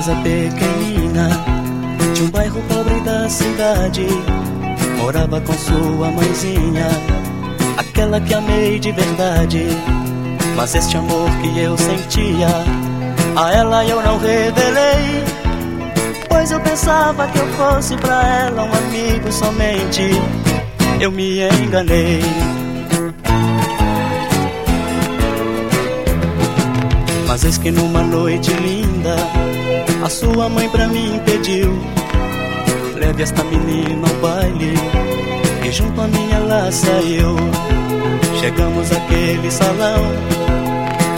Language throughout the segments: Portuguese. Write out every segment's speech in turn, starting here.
casa pequenina de um bairro pobre da cidade. Morava com sua mãezinha, aquela que amei de verdade. Mas este amor que eu sentia, a ela eu não revelei. Pois eu pensava que eu fosse pra ela um amigo somente. Eu me enganei. Mas eis que numa noite linda sua mãe pra mim pediu: Leve esta menina ao baile. E junto a minha lá saiu. Chegamos àquele salão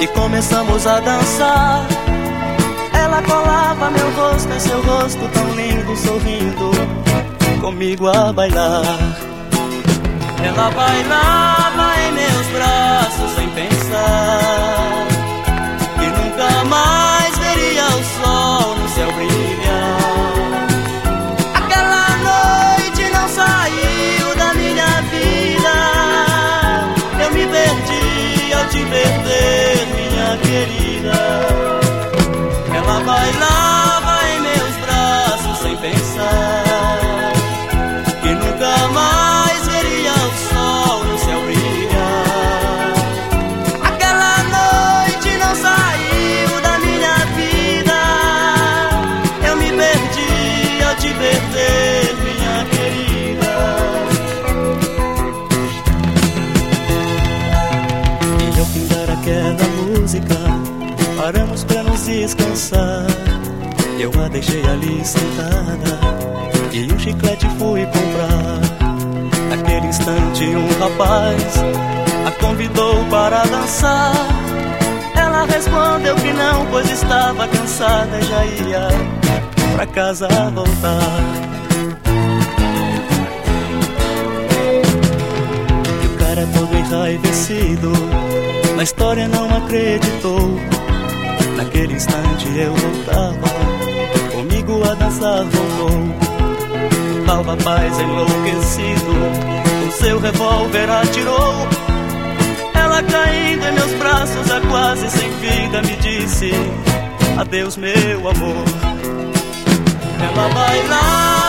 e começamos a dançar. Ela colava meu rosto em seu rosto tão lindo, sorrindo comigo a bailar. Ela bailava em meus braços sem pensar ao findar aquela música, paramos pra nos descansar. Eu a deixei ali sentada e um chiclete fui comprar. Naquele instante, um rapaz a convidou para dançar. Ela respondeu que não, pois estava cansada e já ia pra casa voltar. E o cara todo enraivecido na história não acreditou. Naquele instante eu voltava, comigo a dançar voltou. O tal rapaz enlouquecido, com seu revólver atirou. Ela caindo em meus braços, já quase sem vida, me disse: Adeus, meu amor. Ela bailava